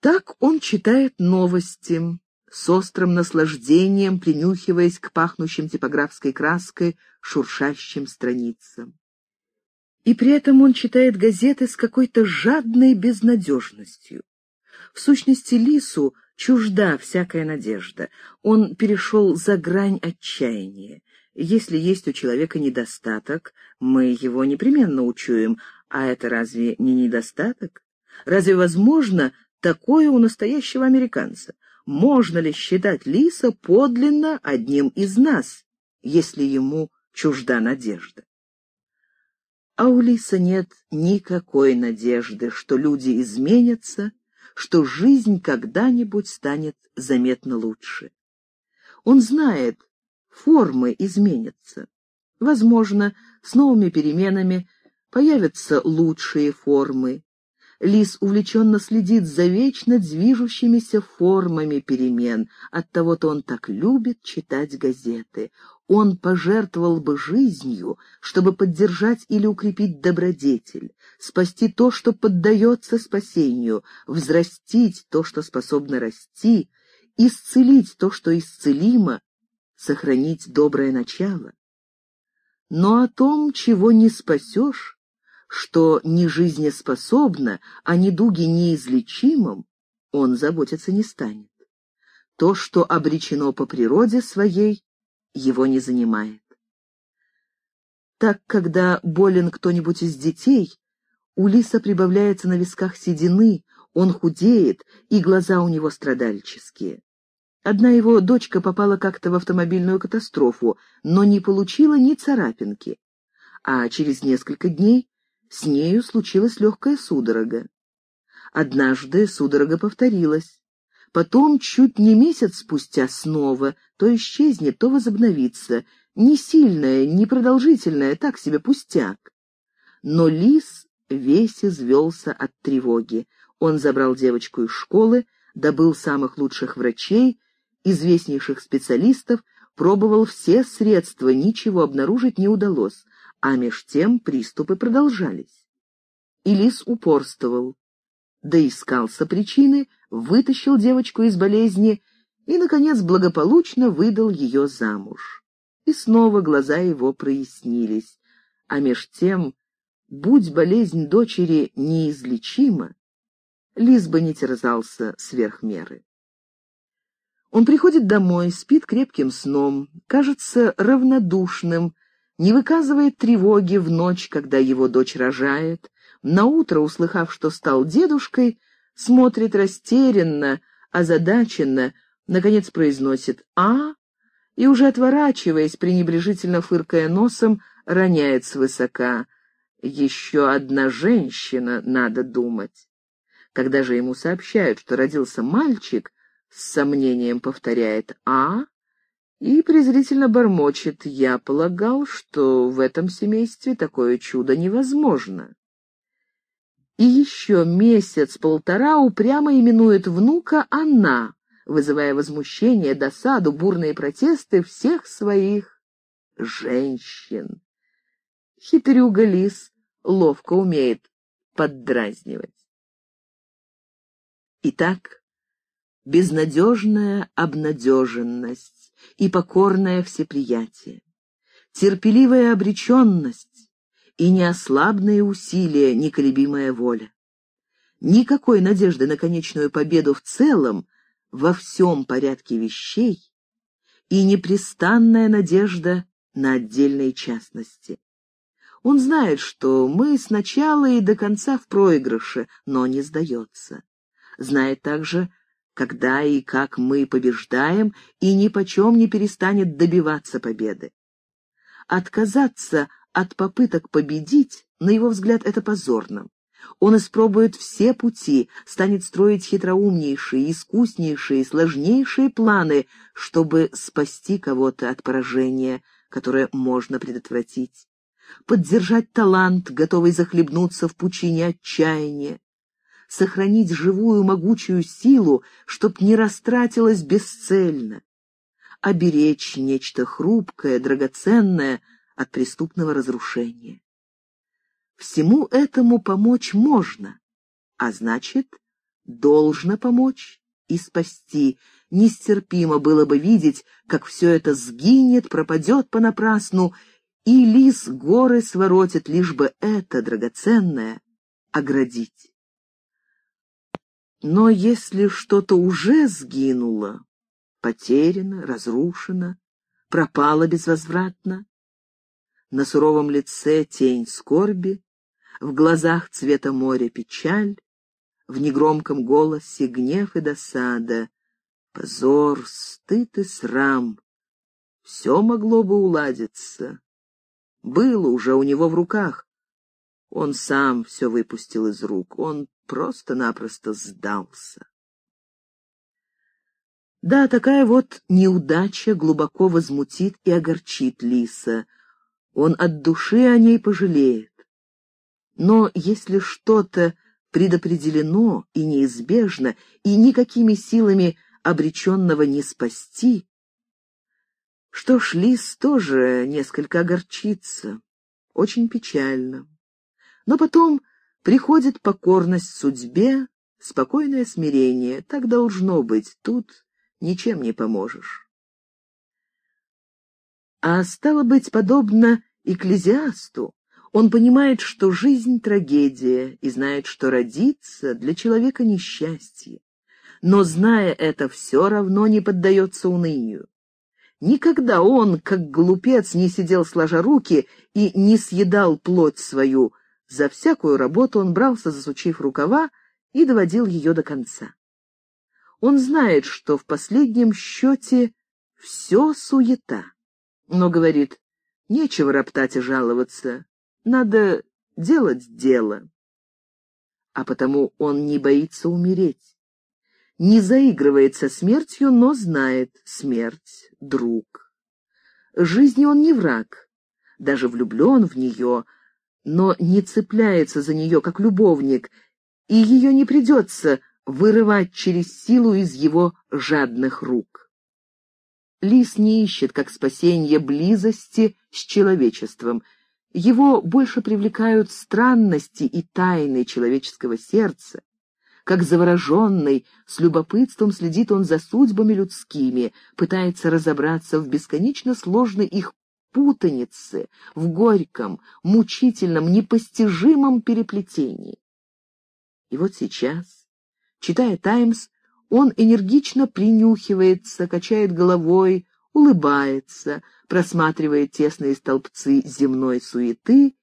Так он читает новости, с острым наслаждением принюхиваясь к пахнущим типографской краской шуршащим страницам. И при этом он читает газеты с какой-то жадной безнадежностью. В сущности, Лису чужда всякая надежда. Он перешел за грань отчаяния. Если есть у человека недостаток, мы его непременно учуем, а это разве не недостаток? Разве возможно такое у настоящего американца? Можно ли считать Лиса подлинно одним из нас, если ему чужда надежда? А у Лиса нет никакой надежды, что люди изменятся, что жизнь когда-нибудь станет заметно лучше. Он знает, формы изменятся. Возможно, с новыми переменами появятся лучшие формы. Лис увлеченно следит за вечно движущимися формами перемен. Оттого-то он так любит читать газеты. Он пожертвовал бы жизнью, чтобы поддержать или укрепить добродетель, спасти то, что поддается спасению, взрастить то, что способно расти, исцелить то, что исцелимо, сохранить доброе начало. Но о том, чего не спасешь, что не жизнеспособно, а недуги неизлечимым, он заботиться не станет. То, что обречено по природе своей, его не занимает. Так, когда болен кто-нибудь из детей, у лиса прибавляется на висках седины, он худеет, и глаза у него страдальческие. Одна его дочка попала как-то в автомобильную катастрофу, но не получила ни царапинки. А через несколько дней с нею случилась легкая судорога. Однажды судорога повторилась. Потом, чуть не месяц спустя, снова, то исчезнет, то возобновится. Не сильная, не продолжительная, так себе пустяк. Но лис весь извелся от тревоги. Он забрал девочку из школы, добыл самых лучших врачей известнейших специалистов, пробовал все средства, ничего обнаружить не удалось, а меж тем приступы продолжались. И лис упорствовал, доискался причины, вытащил девочку из болезни и, наконец, благополучно выдал ее замуж. И снова глаза его прояснились, а меж тем, будь болезнь дочери неизлечима, лис бы не терзался сверх меры. Он приходит домой, спит крепким сном, кажется равнодушным, не выказывает тревоги в ночь, когда его дочь рожает. Наутро, услыхав, что стал дедушкой, смотрит растерянно, озадаченно, наконец произносит «А?» и, уже отворачиваясь, пренебрежительно фыркая носом, роняет свысока «Еще одна женщина, надо думать». Когда же ему сообщают, что родился мальчик, с сомнением повторяет «А?» И презрительно бормочет «Я полагал, что в этом семействе такое чудо невозможно». И еще месяц-полтора упрямо именует внука «она», вызывая возмущение, досаду, бурные протесты всех своих женщин. Хитрюга лис ловко умеет поддразнивать. Итак, безнадежная обнадеженность и покорное всеприятие, терпеливая обреченность и неослабные усилия, неколебимая воля. Никакой надежды на конечную победу в целом во всем порядке вещей и непрестанная надежда на отдельные частности. Он знает, что мы сначала и до конца в проигрыше, но не сдается. Знает также, когда и как мы побеждаем, и ни почем не перестанет добиваться победы. Отказаться от попыток победить, на его взгляд, это позорно. Он испробует все пути, станет строить хитроумнейшие, искуснейшие, сложнейшие планы, чтобы спасти кого-то от поражения, которое можно предотвратить. Поддержать талант, готовый захлебнуться в пучине отчаяния сохранить живую могучую силу, чтоб не растратилась бесцельно, оберечь нечто хрупкое, драгоценное от преступного разрушения. Всему этому помочь можно, а значит, должно помочь и спасти. Нестерпимо было бы видеть, как все это сгинет, пропадет понапрасну, и лис горы своротит, лишь бы это драгоценное оградить. Но если что-то уже сгинуло, потеряно, разрушено, пропало безвозвратно, на суровом лице тень скорби, в глазах цвета моря печаль, в негромком голосе гнев и досада, позор, стыд и срам. Все могло бы уладиться. Было уже у него в руках. Он сам все выпустил из рук, он просто-напросто сдался. Да, такая вот неудача глубоко возмутит и огорчит Лиса. Он от души о ней пожалеет. Но если что-то предопределено и неизбежно, и никакими силами обреченного не спасти, что ж, Лис тоже несколько огорчится, очень печально. Но потом приходит покорность судьбе, спокойное смирение. Так должно быть, тут ничем не поможешь. А стало быть, подобно экклезиасту, он понимает, что жизнь — трагедия, и знает, что родиться для человека несчастье. Но, зная это, все равно не поддается унынию. Никогда он, как глупец, не сидел сложа руки и не съедал плоть свою. За всякую работу он брался, засучив рукава, и доводил ее до конца. Он знает, что в последнем счете все суета, но говорит, нечего роптать и жаловаться, надо делать дело. А потому он не боится умереть. Не заигрывает со смертью, но знает смерть — друг. Жизни он не враг, даже влюблен в нее, но не цепляется за нее, как любовник, и ее не придется вырывать через силу из его жадных рук. Лис не ищет, как спасение близости с человечеством — его больше привлекают странности и тайны человеческого сердца. Как завороженный, с любопытством следит он за судьбами людскими, пытается разобраться в бесконечно сложной их путанице, в горьком, мучительном, непостижимом переплетении. И вот сейчас, читая «Таймс», он энергично принюхивается, качает головой, улыбается, просматривает тесные столбцы земной суеты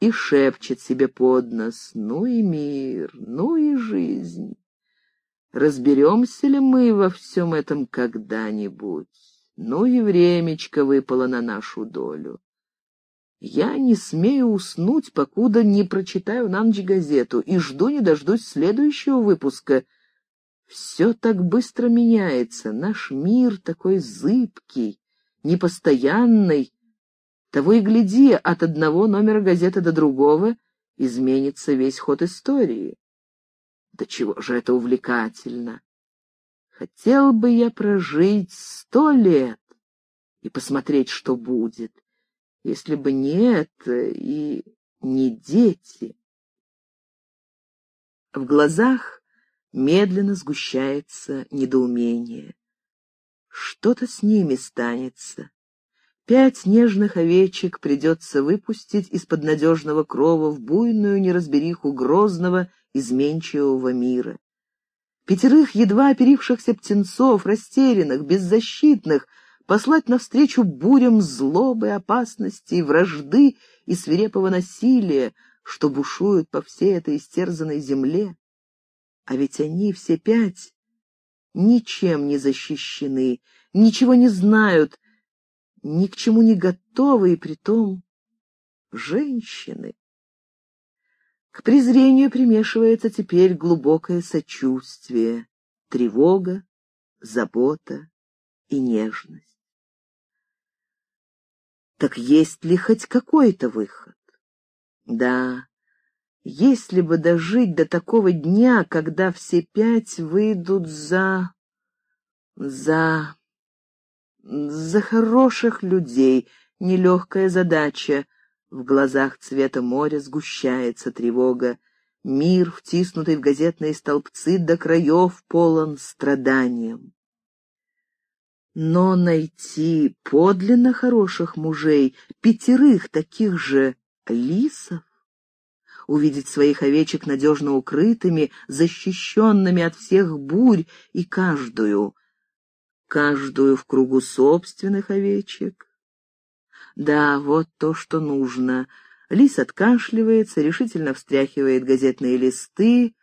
и шепчет себе под нос «Ну и мир, ну и жизнь! Разберемся ли мы во всем этом когда-нибудь? Ну и времечко выпало на нашу долю. Я не смею уснуть, покуда не прочитаю на ночь газету, и жду не дождусь следующего выпуска. Все так быстро меняется, наш мир такой зыбкий, непостоянной, того и гляди, от одного номера газеты до другого изменится весь ход истории. Да чего же это увлекательно! Хотел бы я прожить сто лет и посмотреть, что будет, если бы не это и не дети. В глазах медленно сгущается недоумение. Что-то с ними станется. Пять нежных овечек придется выпустить из-под надежного крова в буйную неразбериху грозного, изменчивого мира. Пятерых едва оперившихся птенцов, растерянных, беззащитных, послать навстречу бурям злобы, опасности, вражды и свирепого насилия, что бушуют по всей этой истерзанной земле. А ведь они все пять ничем не защищены, ничего не знают, ни к чему не готовы, и притом женщины. К презрению примешивается теперь глубокое сочувствие, тревога, забота и нежность. Так есть ли хоть какой-то выход? Да, если бы дожить до такого дня, когда все пять выйдут за... за... за хороших людей, нелегкая задача. В глазах цвета моря сгущается тревога. Мир, втиснутый в газетные столбцы, до краев полон страданием. Но найти подлинно хороших мужей, пятерых таких же лисов, увидеть своих овечек надежно укрытыми, защищенными от всех бурь, и каждую, каждую в кругу собственных овечек. Да, вот то, что нужно. Лис откашливается, решительно встряхивает газетные листы.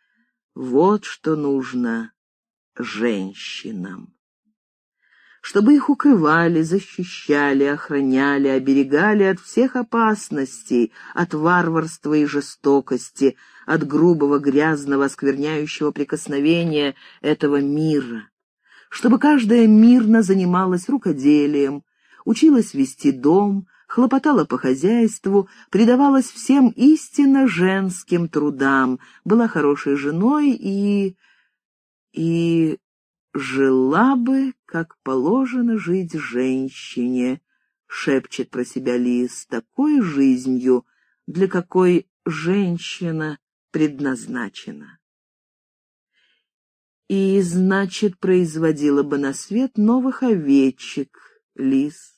Вот что нужно женщинам чтобы их укрывали, защищали, охраняли, оберегали от всех опасностей, от варварства и жестокости, от грубого, грязного, оскверняющего прикосновения этого мира, чтобы каждая мирно занималась рукоделием, училась вести дом, хлопотала по хозяйству, предавалась всем истинно женским трудам, была хорошей женой и... и «Жила бы, как положено жить женщине», — шепчет про себя Лис, — «такой жизнью, для какой женщина предназначена». И, значит, производила бы на свет новых овечек, Лис.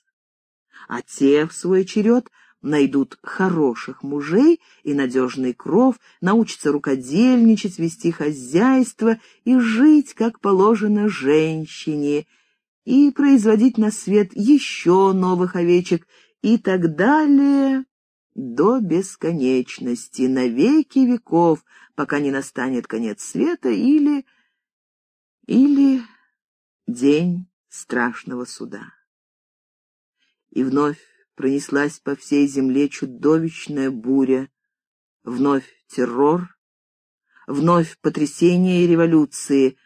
А те, в свой черед, найдут хороших мужей и надежный кров, научатся рукодельничать, вести хозяйство и жить, как положено, женщине, и производить на свет еще новых овечек и так далее до бесконечности, на веки веков, пока не настанет конец света или... или день страшного суда. И вновь пронеслась по всей земле чудовищная буря. Вновь террор, вновь потрясение и революции.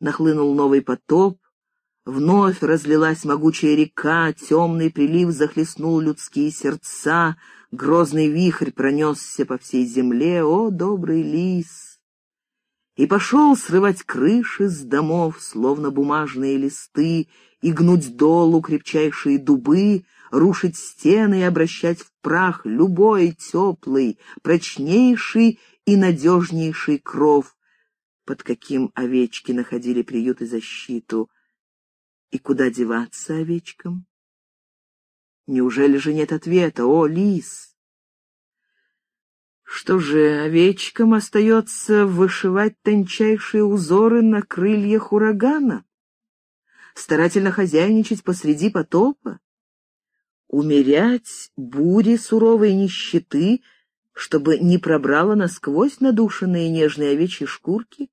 Нахлынул новый потоп, вновь разлилась могучая река, темный прилив захлестнул людские сердца, грозный вихрь пронесся по всей земле, о, добрый лис! И пошел срывать крыши с домов, словно бумажные листы, и гнуть долу крепчайшие дубы, рушить стены и обращать в прах любой теплый, прочнейший и надежнейший кров, под каким овечки находили приют и защиту. И куда деваться овечкам? Неужели же нет ответа, о, лис? Что же, овечкам остается вышивать тончайшие узоры на крыльях урагана? Старательно хозяйничать посреди потопа? умерять бури суровой нищеты, чтобы не пробрала насквозь надушенные нежные овечьи шкурки,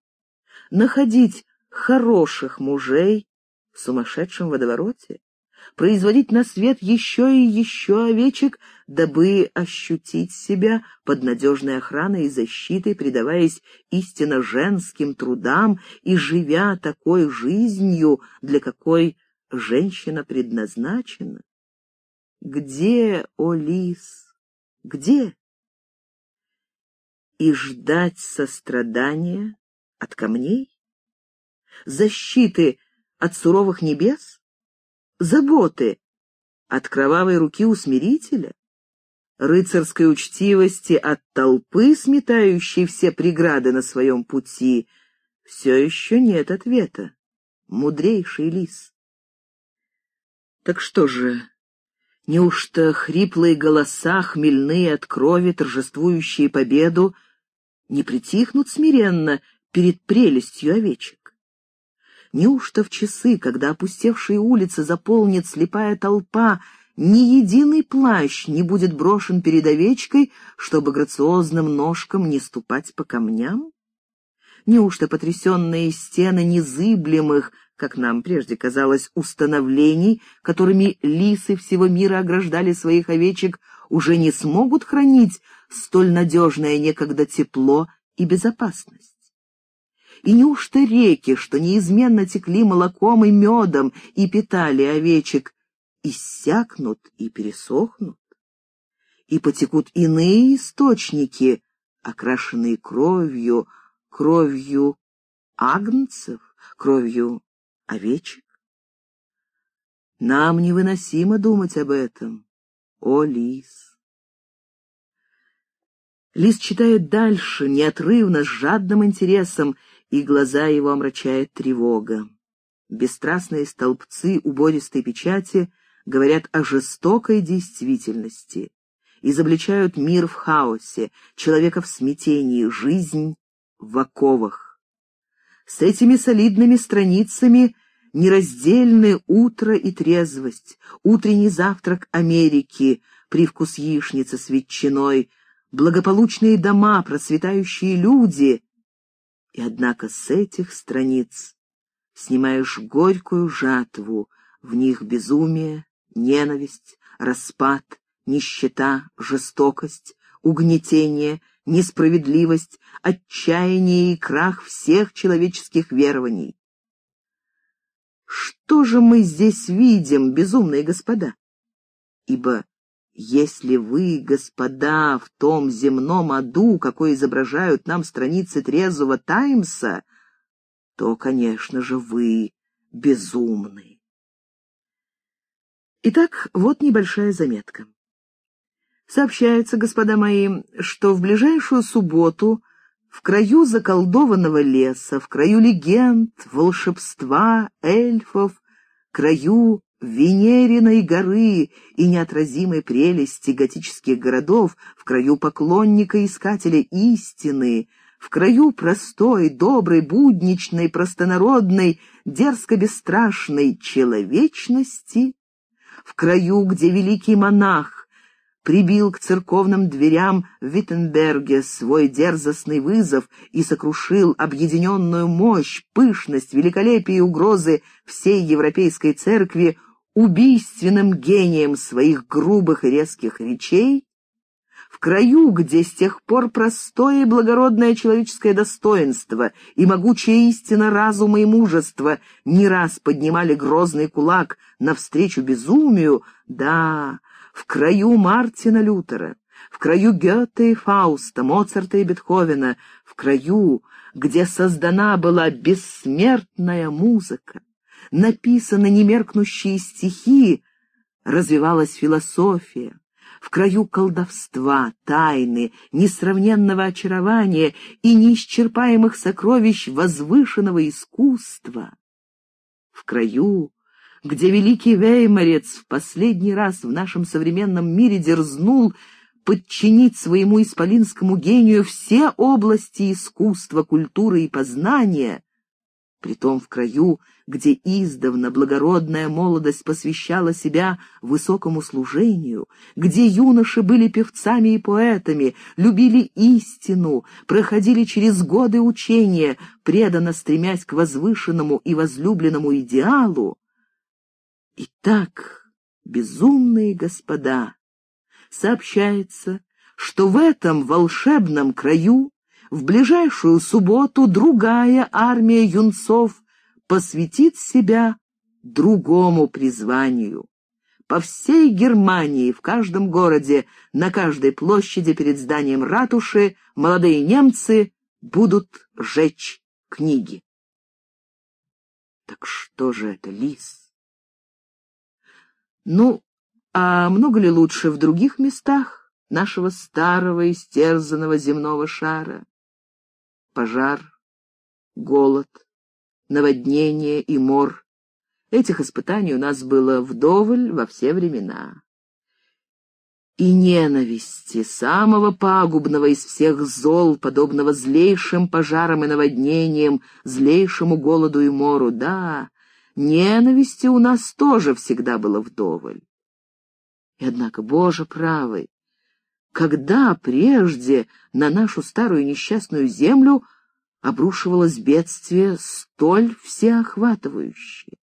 находить хороших мужей в сумасшедшем водовороте, производить на свет еще и еще овечек, дабы ощутить себя под надежной охраной и защитой, предаваясь истинно женским трудам и живя такой жизнью, для какой женщина предназначена. Где, о лис, где? И ждать сострадания от камней? Защиты от суровых небес? Заботы от кровавой руки усмирителя? Рыцарской учтивости от толпы, сметающей все преграды на своем пути? Все еще нет ответа. Мудрейший лис. Так что же, Неужто хриплые голоса, хмельные от крови, торжествующие победу, не притихнут смиренно перед прелестью овечек? Неужто в часы, когда опустевшие улицы заполнит слепая толпа, ни единый плащ не будет брошен перед овечкой, чтобы грациозным ножкам не ступать по камням? Неужто потрясенные стены незыблемых, как нам прежде казалось, установлений, которыми лисы всего мира ограждали своих овечек, уже не смогут хранить столь надежное некогда тепло и безопасность? И неужто реки, что неизменно текли молоком и медом и питали овечек, иссякнут и пересохнут? И потекут иные источники, окрашенные кровью, кровью агнцев, кровью овечек? Нам невыносимо думать об этом, о лис. Лис читает дальше, неотрывно, с жадным интересом, и глаза его омрачает тревога. Бесстрастные столбцы убористой печати говорят о жестокой действительности, изобличают мир в хаосе, человека в смятении, жизнь в оковах. С этими солидными страницами нераздельны утро и трезвость, утренний завтрак Америки, привкус яичницы с ветчиной, благополучные дома, процветающие люди. И однако с этих страниц снимаешь горькую жатву, в них безумие, ненависть, распад, нищета, жестокость, угнетение, несправедливость, отчаяние и крах всех человеческих верований. Что же мы здесь видим, безумные господа? Ибо если вы, господа, в том земном аду, какой изображают нам страницы трезвого Таймса, то, конечно же, вы безумны. Итак, вот небольшая заметка. Сообщается, господа мои, что в ближайшую субботу в краю заколдованного леса, в краю легенд, волшебства, эльфов, краю Венериной горы и неотразимой прелести готических городов, в краю поклонника-искателя истины, в краю простой, доброй, будничной, простонародной, дерзко-бесстрашной человечности, в краю, где великий монах прибил к церковным дверям в Виттенберге свой дерзостный вызов и сокрушил объединенную мощь, пышность, великолепие и угрозы всей европейской церкви убийственным гением своих грубых и резких речей, в краю, где с тех пор простое и благородное человеческое достоинство и могучая истина разума и мужества не раз поднимали грозный кулак навстречу безумию, да, в краю Мартина Лютера, в краю Гёте и Фауста, Моцарта и Бетховена, в краю, где создана была бессмертная музыка, написаны немеркнущие стихи, развивалась философия, в краю колдовства, тайны, несравненного очарования и неисчерпаемых сокровищ возвышенного искусства, в краю, где великий Веймарец в последний раз в нашем современном мире дерзнул подчинить своему исполинскому гению все области искусства, культуры и познания, притом в краю, где издавна благородная молодость посвящала себя высокому служению, где юноши были певцами и поэтами, любили истину, проходили через годы учения, преданно стремясь к возвышенному и возлюбленному идеалу, Итак, безумные господа, сообщается, что в этом волшебном краю в ближайшую субботу другая армия юнцов посвятит себя другому призванию. По всей Германии, в каждом городе, на каждой площади перед зданием ратуши молодые немцы будут жечь книги. Так что же это, лис? Ну, а много ли лучше в других местах нашего старого истерзанного земного шара? Пожар, голод, наводнение и мор. Этих испытаний у нас было вдоволь во все времена. И ненависти, самого пагубного из всех зол, подобного злейшим пожарам и наводнениям, злейшему голоду и мору, да, Ненависти у нас тоже всегда было вдоволь. И однако, Боже правый, когда прежде на нашу старую несчастную землю обрушивалось бедствие столь всеохватывающее?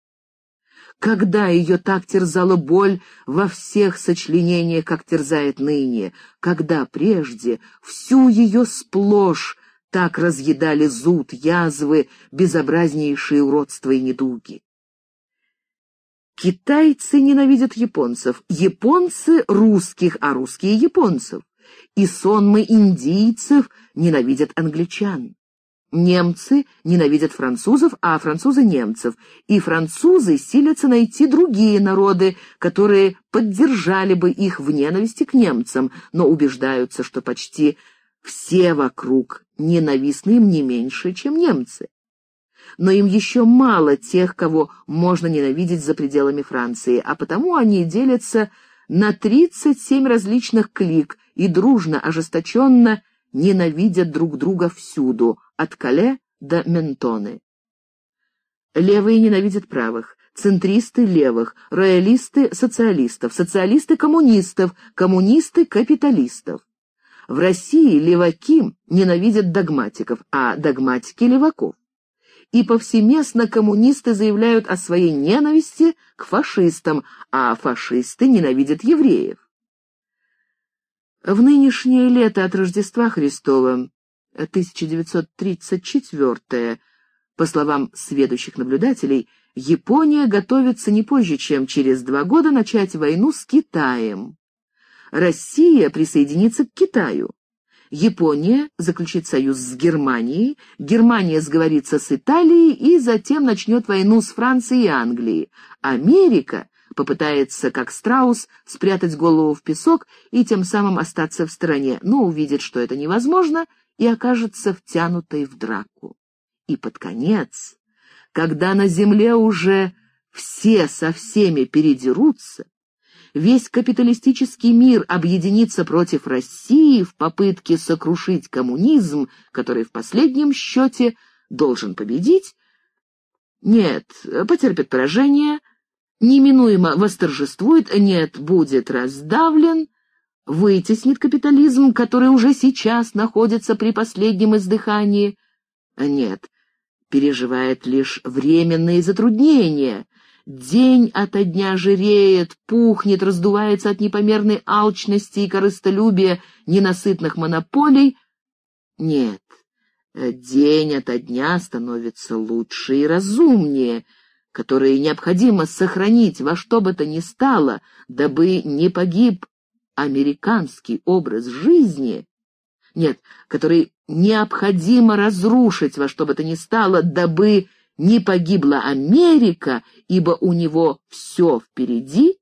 Когда ее так терзала боль во всех сочленениях, как терзает ныне? Когда прежде всю ее сплошь так разъедали зуд, язвы, безобразнейшие уродства и недуги? Китайцы ненавидят японцев, японцы — русских, а русские — японцев. И сонмы индийцев ненавидят англичан. Немцы ненавидят французов, а французы — немцев. И французы силятся найти другие народы, которые поддержали бы их в ненависти к немцам, но убеждаются, что почти Все вокруг ненавистны им не меньше, чем немцы. Но им еще мало тех, кого можно ненавидеть за пределами Франции, а потому они делятся на 37 различных клик и дружно, ожесточенно ненавидят друг друга всюду, от Кале до Ментоны. Левые ненавидят правых, центристы — левых, роялисты — социалистов, социалисты — коммунистов, коммунисты — капиталистов. В России леваки ненавидят догматиков, а догматики — леваков. И повсеместно коммунисты заявляют о своей ненависти к фашистам, а фашисты ненавидят евреев. В нынешнее лето от Рождества Христова, 1934 по словам сведущих наблюдателей, Япония готовится не позже, чем через два года начать войну с Китаем. Россия присоединится к Китаю. Япония заключит союз с Германией, Германия сговорится с Италией и затем начнет войну с Францией и Англией. Америка попытается, как страус, спрятать голову в песок и тем самым остаться в стороне, но увидит, что это невозможно, и окажется втянутой в драку. И под конец, когда на земле уже все со всеми передерутся, весь капиталистический мир объединится против России в попытке сокрушить коммунизм, который в последнем счете должен победить, нет, потерпит поражение, неминуемо восторжествует, нет, будет раздавлен, вытеснит капитализм, который уже сейчас находится при последнем издыхании, нет, переживает лишь временные затруднения, день ото дня жиреет, пухнет, раздувается от непомерной алчности и корыстолюбия ненасытных монополий. Нет, день ото дня становится лучше и разумнее, которые необходимо сохранить во что бы то ни стало, дабы не погиб американский образ жизни, нет, который необходимо разрушить во что бы то ни стало, дабы не погибла Америка, ибо у него все впереди?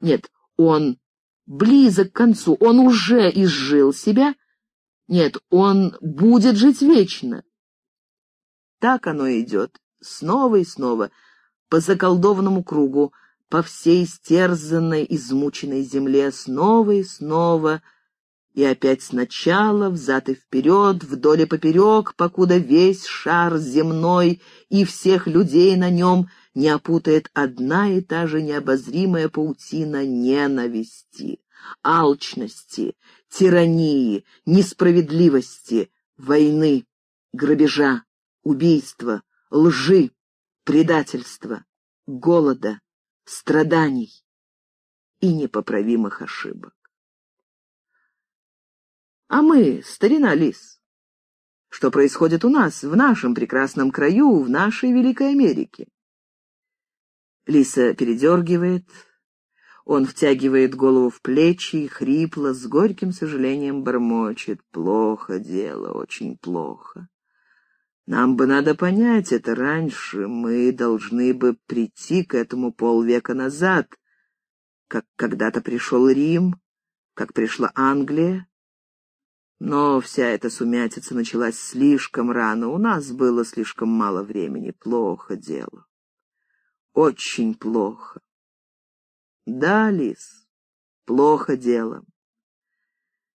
Нет, он близок к концу, он уже изжил себя. Нет, он будет жить вечно. Так оно идет, снова и снова, по заколдованному кругу, по всей стерзанной, измученной земле, снова и снова — и опять сначала, взад и вперед, вдоль и поперек, покуда весь шар земной и всех людей на нем не опутает одна и та же необозримая паутина ненависти, алчности, тирании, несправедливости, войны, грабежа, убийства, лжи, предательства, голода, страданий и непоправимых ошибок. А мы, старина Лис, что происходит у нас, в нашем прекрасном краю, в нашей Великой Америке? Лиса передергивает, он втягивает голову в плечи и хрипло, с горьким сожалением бормочет. Плохо дело, очень плохо. Нам бы надо понять это раньше, мы должны бы прийти к этому полвека назад, как когда-то пришел Рим, как пришла Англия, но вся эта сумятица началась слишком рано, у нас было слишком мало времени. Плохо дело. Очень плохо. Да, Лис, плохо дело.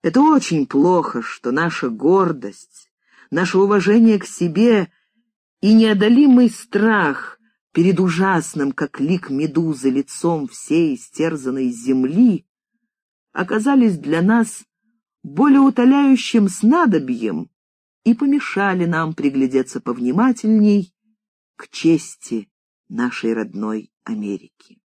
Это очень плохо, что наша гордость, наше уважение к себе и неодолимый страх перед ужасным, как лик медузы, лицом всей истерзанной земли оказались для нас более утоляющим снадобьем и помешали нам приглядеться повнимательней к чести нашей родной Америки.